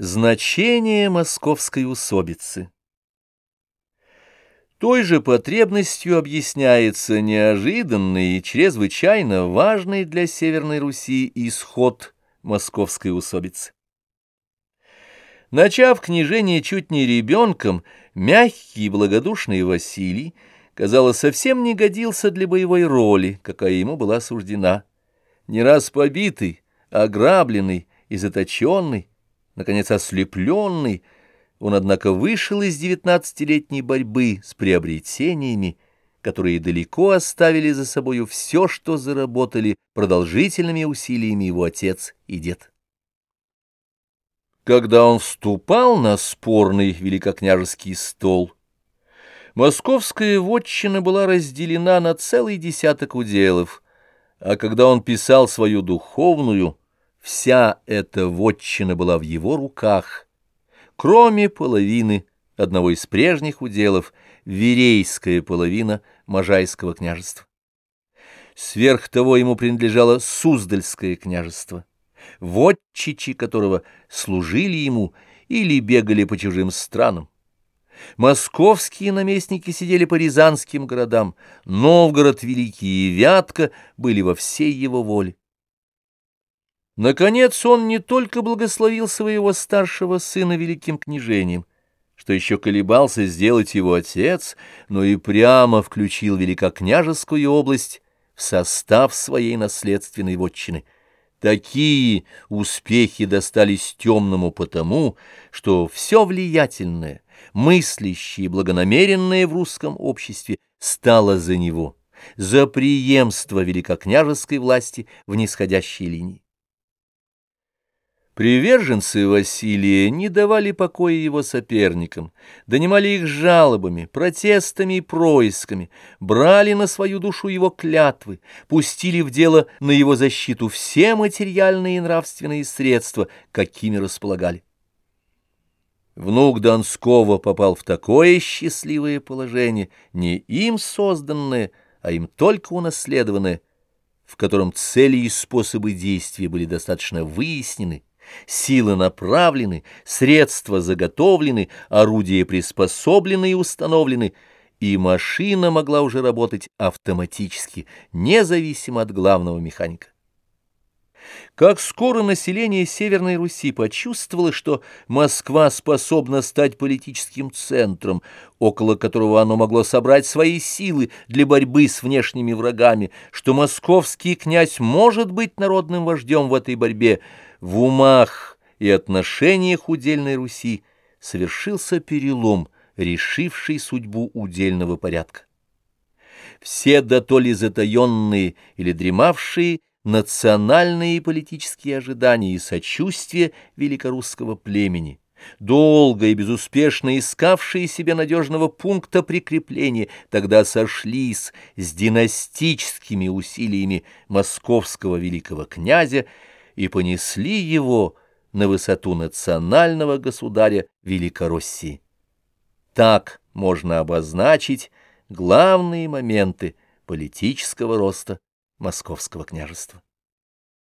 Значение московской усобицы Той же потребностью объясняется неожиданный и чрезвычайно важный для Северной Руси исход московской усобицы. Начав княжение чуть не ребенком, мягкий и благодушный Василий, казалось, совсем не годился для боевой роли, какая ему была суждена. Не раз побитый, ограбленный и заточенный, наконец ослепленный, он, однако, вышел из девятнадцатилетней борьбы с приобретениями, которые далеко оставили за собою все, что заработали продолжительными усилиями его отец и дед. Когда он вступал на спорный великокняжеский стол, московская вотчина была разделена на целый десяток уделов, а когда он писал свою духовную, Вся эта вотчина была в его руках, кроме половины одного из прежних уделов, верейская половина Можайского княжества. Сверх того ему принадлежало Суздальское княжество, вотчичи которого служили ему или бегали по чужим странам. Московские наместники сидели по рязанским городам, Новгород Великий и Вятка были во всей его воле. Наконец он не только благословил своего старшего сына великим княжением, что еще колебался сделать его отец, но и прямо включил великокняжескую область в состав своей наследственной вотчины. Такие успехи достались темному потому, что все влиятельное, мыслящее и благонамеренное в русском обществе стало за него, за преемство великокняжеской власти в нисходящей линии. Приверженцы Василия не давали покоя его соперникам, донимали их жалобами, протестами и происками, брали на свою душу его клятвы, пустили в дело на его защиту все материальные и нравственные средства, какими располагали. Внук Донского попал в такое счастливое положение, не им созданное, а им только унаследованное, в котором цели и способы действия были достаточно выяснены, Силы направлены, средства заготовлены, орудия приспособлены и установлены, и машина могла уже работать автоматически, независимо от главного механика. Как скоро население Северной Руси почувствовало, что Москва способна стать политическим центром, около которого оно могло собрать свои силы для борьбы с внешними врагами, что московский князь может быть народным вождем в этой борьбе, в умах и отношениях удельной Руси совершился перелом, решивший судьбу удельного порядка. Все дотоле затаенные или дремавшие национальные и политические ожидания и сочувствия великорусского племени, долго и безуспешно искавшие себе надежного пункта прикрепления, тогда сошлись с династическими усилиями московского великого князя и понесли его на высоту национального государя Великороссии. Так можно обозначить главные моменты политического роста Московского княжества.